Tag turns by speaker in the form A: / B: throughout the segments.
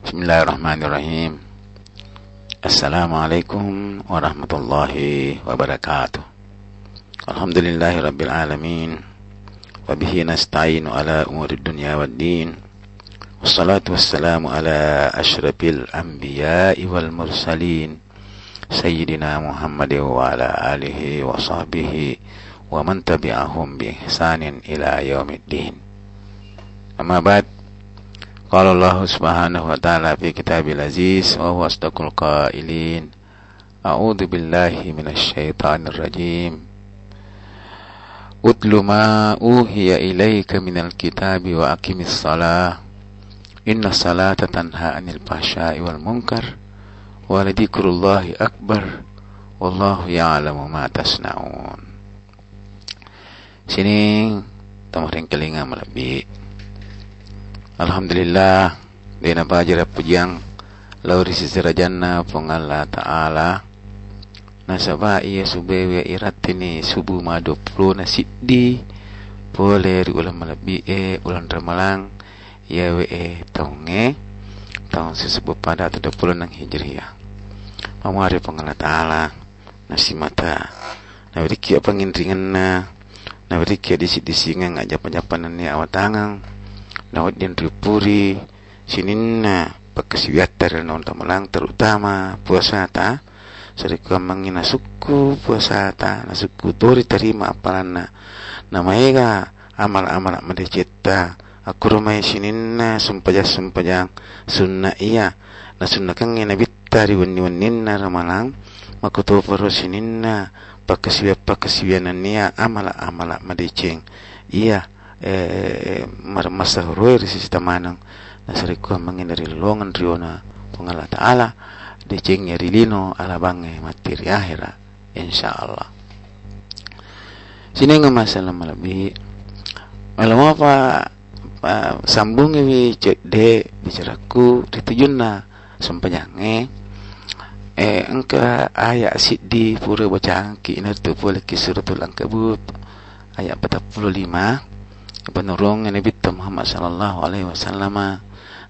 A: Bismillahirrahmanirrahim. Assalamualaikum warahmatullahi wabarakatuh. Alhamdulillahi rabbil alamin. Wa nasta'inu ala umuri dunya waddin. Wassalatu wassalamu ala asyrafil anbiya'i wal mursalin. Sayyidina Muhammad wa ala alihi wa sahbihi wa man tabi'ahum bi ihsanin ila yaumiddin. Amma ba'd. قال الله سبحانه وتعالى في كتاب العزيز وهو أصدق القائلين أعوذ بالله من الشيطان الرجيم. أتل ما أوهي إليك من الكتاب وأقم الصلاة. إن الصلاة تنهى عن الفحشاء والمنكر ولذكر الله أكبر والله يعلم ما تصنعون. سنين تمرين كلينا ملبي Alhamdulillah Dina pajara pujiang Lauri sisirajanna Pengala ta'ala. Nasaba iya subewe iratini Subuh madu puluh nasiddi Boleh ri ulang malabi e Ulang ramalang Ya we e taunge Tahun sesebuah pada Tujuh puluh nang hijriyah Pamari pengala ta'ala Nasi mata. Nabri kia pengindringan na Nabri kia disit-disingan Ngajap-japanan ni awat tangang nawat din ripuri sininna pagkasiwatar non tamalang terutama puasa ta sarika mangina suku puasa ta na suku tori terima apalan na namaega amal-amal madecetta aku rumai sininna sumpaja sumpajang sunna iya. Na sunna kang ina bittari wani waninna ramalang makuto paro sininna pakasiwa pakasiwanan niya amala amala madeceng iya eh marmasa roer si tamanang. Nasari ko mangin dari longan riona pengala taala de ceng rilino ala bange materi akhira insyaallah. Sini masalah malabi malam apa? Sambung wi de bicaraku ditujunna sempanyange eh engka ayat siddi pura baca ki ina tu boleh ki suratul ankabut ayat 45 penurung Nabi Muhammad sallallahu alaihi wasallam.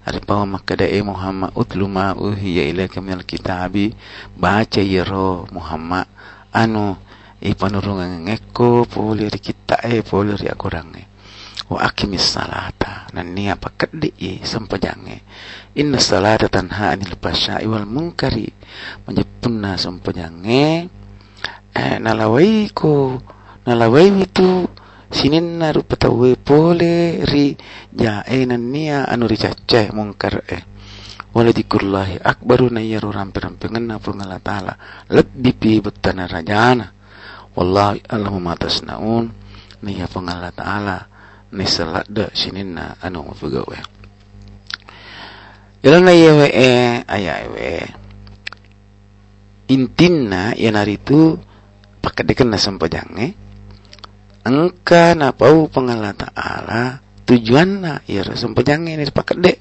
A: Ari bahwa makadae Muhammad utlu ma uhiya ilaika minal kitabi. Baca yero Muhammad anu i penurung ngeko poli ri kita e poli ri akurange wa aqimis salata nan nia pakadde i sampajange inna salata tanha anil fasya'i wal munkari. Manjepunna sampajange eh nalawai ko nalawai itu sinin ru patawe pole ri ja enan nia anu ri caceh mungkar eh. Wala dikullahi akbaru na yaru rampe-rampengan na pungala ta'ala. Lebih pi betana rajana. Wallahi allahumma tasnaun. Ni ya pungala ta'ala. Ni sinin na anu mafugawe. Yalan na yewe e ayawe intinna yanaritu pakadekan na sampajange engka na pau pengala ta'ala tujuanna ya rasum pejange ni paket dek.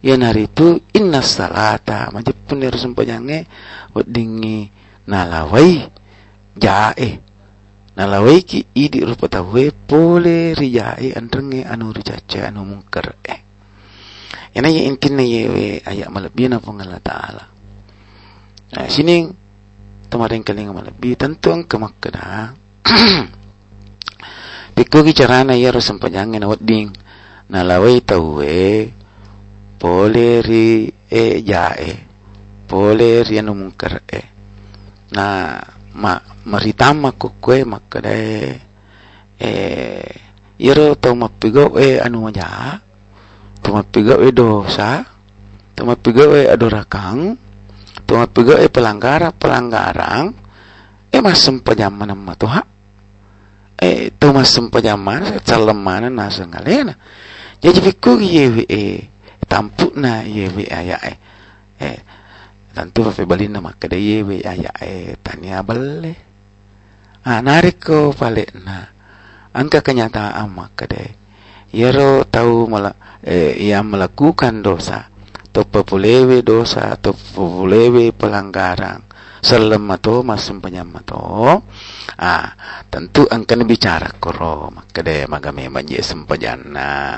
A: Ya nari itu inna salata. Majib pun ya rasum pejange wadingi nalawai. Jae. Nalawai ki idi rupa tawe pole ri jae andrenge anu ri caca anu mungkar eh. Yana ya intinna yewe ayat malabina pengala ta'ala nah sini kemarin kaling malabi tentu ang kemakada Pikugi carana ya rasam panjangin awat ding nalawai tawe poleri e jae poleri anu mungkar e na ma maritama ko kue makade e yero to mapigo e anu maja to mapigo e dosa to mapigo e adorakang to mapigo e pelanggaran pelanggaran e masem pajaman matuha eh Thomas sempajaman calemana nasa ngalena jadi fikku yewe eh tampu na aya eh. Eh tentu fa balina makada yewe aya eh tania balle ah narik ko pale na. Angka kenyataan makada yero tahu mala eh, yang melakukan dosa. Atau populewe dosa atau populewe pelanggaran selemato masum penyamato ah tentu angkan bicara koro makade magame manje sempajana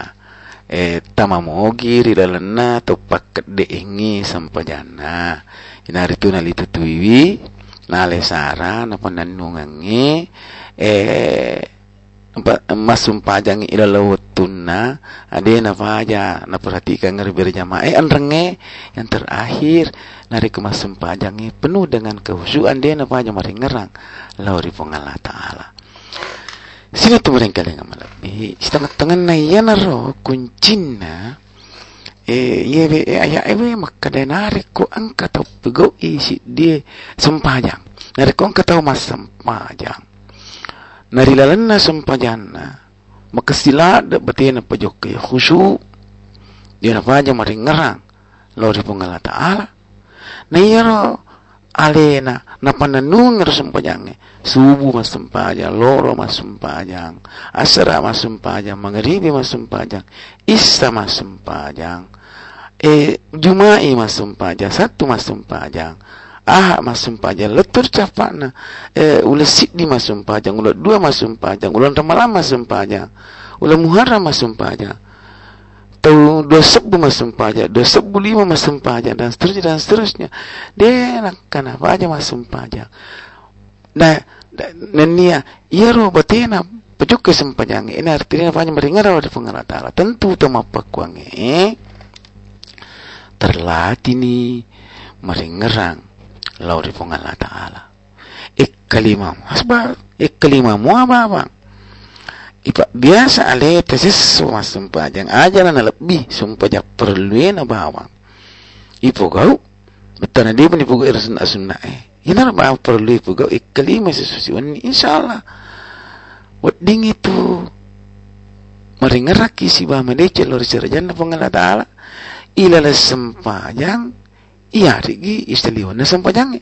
A: eh tamamogi ridalana to paket de ingi sampajana inari tu nali tutuiwi nale sara na pananungangi eh masum pajang ila lawatuna ade na faja na perhatikan ngeri berjamaah eh anrenge yang terakhir nari kemasum pajangi penuh dengan kehusuan dia na faja mari ngerang lauri pengala taala. Sino tu mereka yang malabi setengah tengah na yana ro kuncina eh ye aya ewe makade nari ko angka tau pego isi dia sempajang nari ko angka tau mas sempajang narilalanna sampajanna maka sila da batina pajokke khusyu dia faja mari ngarang. Lori pungala taala. Na yaro alena na pananung ngar sampajange subuh mas sampajang loro mas sampajang asra mas sampajang maghribi mas sampajang isya mas sampajang eh jumai mas sampajang satu mas sampajang aha masum pajang letur capakna eh ula siddi masum pajang ula dua masum pajang ula ramalan masum pajang ula muharram masum pajang tahu dua sebu masum pajang dua sebu lima masum pajang dan seterusnya dan seterusnya. Dia nak apa aja masum pajang nah nenia iya ro batena pejuk ke sempajang ini artinya apa aja meringar ada pengarat tentu tema pakuang eh? Terlatih ni meringerang lauri pong Allah Ta'ala. Ikkalima mo. Asba, ikkalima mo apa Ipa, biasa ale tesis semua sumpah jang aja na lebih sumpah jak perlu na bawang. Ipo gau, betul di pun ipo gau irsun asunna eh. Ina ba perlu ipo gau ikkalima sesuatu ini insyaallah. Wading itu meringeraki si bah medece lor sirajan Allah Ta'ala. Ilala sempajang iya rigi istaliwan na sampajangi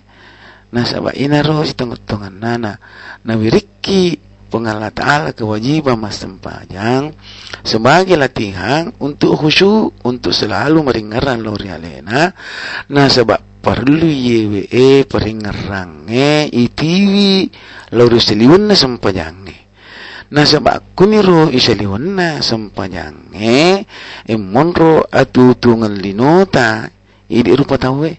A: na saba ina roh tongan nana na wiriki pengala ta'ala kewajiban mas sempajang. Sebagai latihan untuk khusyuk untuk selalu meringaran lori alena. Na sebab perlu yewe peringarange itiwi lori seliwan na sampajangi na sebab kuniro isaliwan na sampajange emonro atu tungan linota idi rupa tahu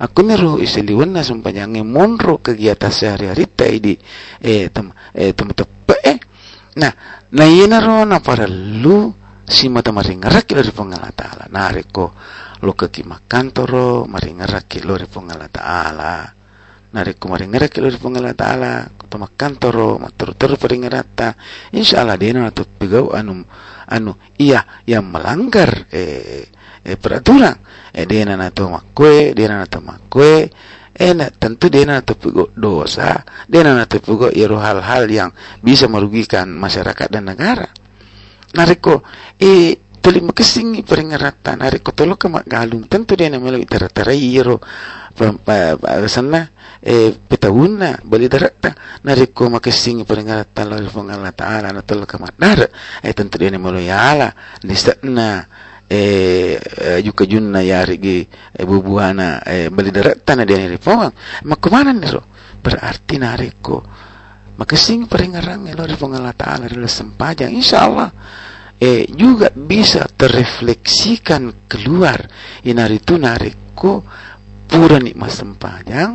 A: aku nero iseliwan na sumpanyang monro kegiatan sehari-hari. Ta idi eh tem eh tem tepe eh? Nah na yena ro na para lu si mata maringarak dari pengala taala. Na reko lo ke kantoro maringarak dari pengala taala. Na reko maringarak dari pengala taala. Tama kantoro matur tur peringarata insyaallah dena atau pegau anu anu iya yang melanggar eh eh, peraturan. Eh dia nana to makwe dia nana to makwe eh. Na, tentu dia nana to dosa. Dia nana to pugo iru hal-hal yang bisa merugikan masyarakat dan negara. Nariko eh tuli makasing peringaratan nariko tolo ka magalung tentu dia nana melo itara-tara iro sana. Eh petahuna bali darata nariko makasing peringaratan lalu pengala taala na tolo ka madara eh tentu dia nana melo yala na e juka junna yarigi e bubuana e bali daratana dia ni pawang makumana niro? Berarti nariko makasing peringarang di Allah Ta'ala adalah sempajang insyaallah eh juga bisa terrefleksikan keluar. Inari itu nariko pura nikmat sempajang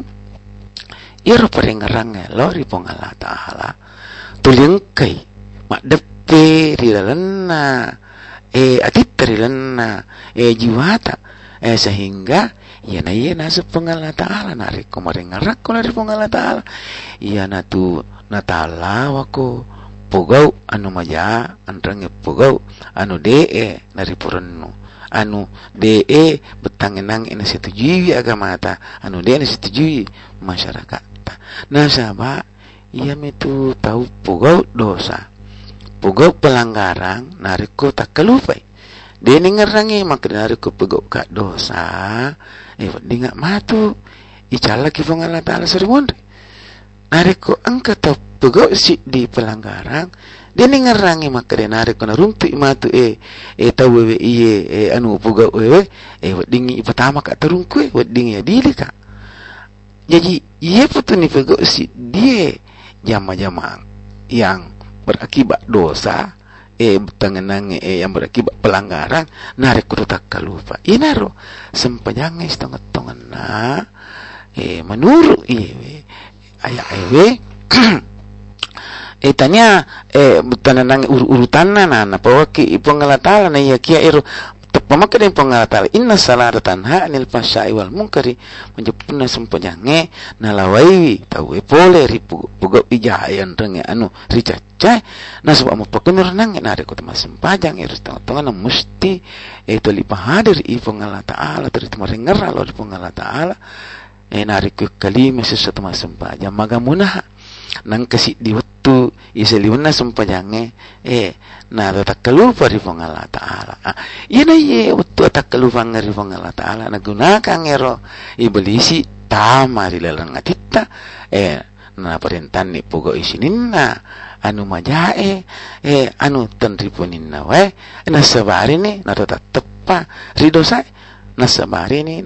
A: iro peringarang elo di Allah Ta'ala tulingkai mak depe di dalamna eh atitarilanna eh jiwata. Eh sehingga ya na iya na pengala taala na ri kumaring ngarak ko na ri pengala taala iya na tu na taala wako pugau anu maja antrange pugau anu de na ri purennu anu de betangenang ina setujui agama ta anu de ina setujui masyarakat nah sahabat iya metu tahu pugau dosa pugok pelanggaran nariko tak kelupai dia ngerangi maka nariko pugok kak dosa. Eh dia nggak matu. Icala ki Allah taala serimun nariko angka tau pugok si di pelanggaran dia ngerangi maka dia nariko naruntuk matu. Eh eh tahu wewe iye eh anu pugok wewe eh dingi pertama kak terungku eh dingi ya dili kak. Jadi iya putu ni pugok si dia jama-jama yang berakibat dosa eh tangan eh yang berakibat pelanggaran narik kudu tak lupa inaro sempajang setengah tongan na eh menurut eh ayah ewe eh tanya eh butan ur urutan na na pawaki ipongalatala na iya kia ero pamaka din pangalatala inna salata tanha anil fahsya'i wal munkari. Menjepuna sempojange nalawai tahu e pole ri pugo ijayan renge anu ri cacai na sebab mo pakunur nange na ko tama sempajang irus tong tong na musti e to li pahadir i pangala taala teri tamarengar lo di pangala taala. E nari ku kalima sesuatu masempajang magamunah nang kasi di waktu isaliwan na sumpajange. Eh na tatakalupa ri pong Allah Ta'ala. Ah, ina ye waktu atakalupa nga ri pong Allah Ta'ala. Nagunakan ngero ibelisi tama ri lalang atita eh na parintan ni pugo isinin na anu majae eh anu tanripunin na we na sabari ni na tepa ri dosa nasabari ni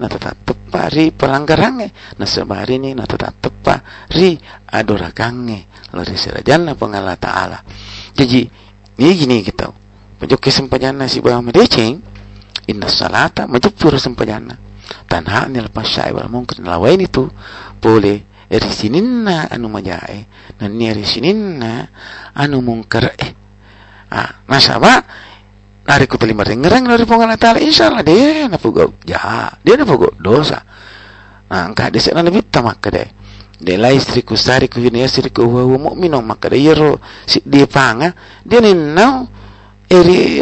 A: natatatepa ri pelanggarange nasabari ni natatatepa ri adoragange lari serajan na pengala taala. Jadi ini gini kita. Pojok kesempajana si bawa medeceng inna salata majupur sempajana. Tanha ni lepas syai wal mungkin lawain itu boleh eri sininna anu majae. Dan ni eri sininna anu mungkar eh ah nasaba Nari ku terima dengerang dari pengen taala insyaallah dia na pugo jahat dia na pugo dosa. Nah angka dia sana lebih tamak deh dia lah istri ku sari ku ini istri ku wa mukmin maka dia yero si dia panga. Dia ni nau eri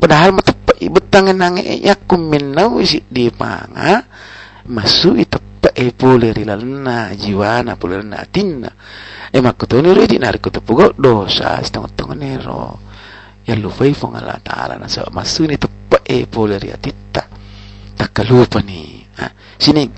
A: padahal mata betang nang ya kumin nau si dia panga. Masu itu e pole rilalna jiwana pole na tinna. E makutoni redi nari ku pugo dosa setengah tengah nero yallufai fong Allah Ta'ala na sa masu ni tepat eh boleh ria titta tak kalupa ni. Ha. sini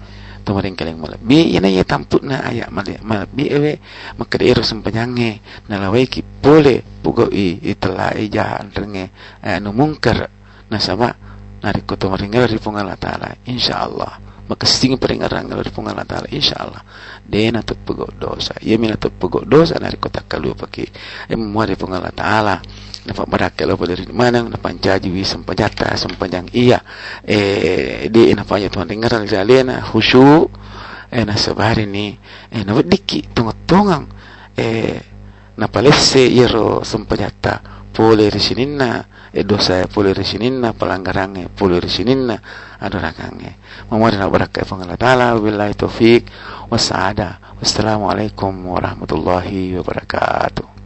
A: tumaring kaling mala bi yana ya tamput na aya mala mala bi ewe maka dia rasa penyange na lawai ki boleh bugo i itela i jahan renge anu mungkar. Na sama nari ko tumaring Allah Ta'ala. Insyaallah maka sing peringatan dari Allah Ta'ala insyaallah. Dia na pego dosa. Ia mina pego dosa nari ko tak kalupa ki e muari fong Allah Ta'ala dapat baraka lo dari mana na pancaji wi sampajata sampajang iya. Eh di ina panya tuan dengar alena khusyu eh na sabari ni eh na diki tunga-tungang eh na palesse yero sampajata pole risininna e dosa pole risininna pelanggarange pole risininna adorakange. Mamari na baraka fa Allah taala billahi taufik wasada wassalamu alaikum warahmatullahi wabarakatuh